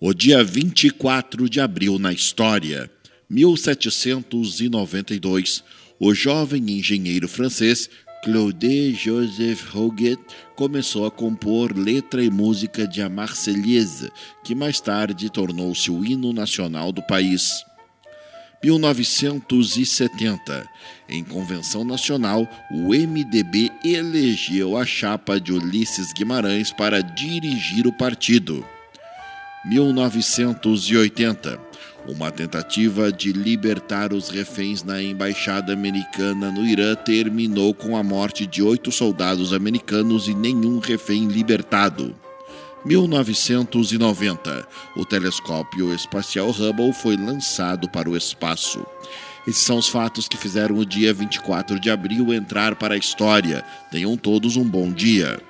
O dia 24 de abril na história, 1792, o jovem engenheiro francês Claude Joseph Roget começou a compor letra e música de A Marseillaise, que mais tarde tornou-se o hino nacional do país. 1970. Em convenção nacional, o MDB elegeu a chapa de Ulisses Guimarães para dirigir o partido. 1980. Uma tentativa de libertar os reféns na embaixada americana no Irã terminou com a morte de oito soldados americanos e nenhum refém libertado. 1990. O telescópio espacial Hubble foi lançado para o espaço. Esses são os fatos que fizeram o dia 24 de abril entrar para a história. Tenham todos um bom dia.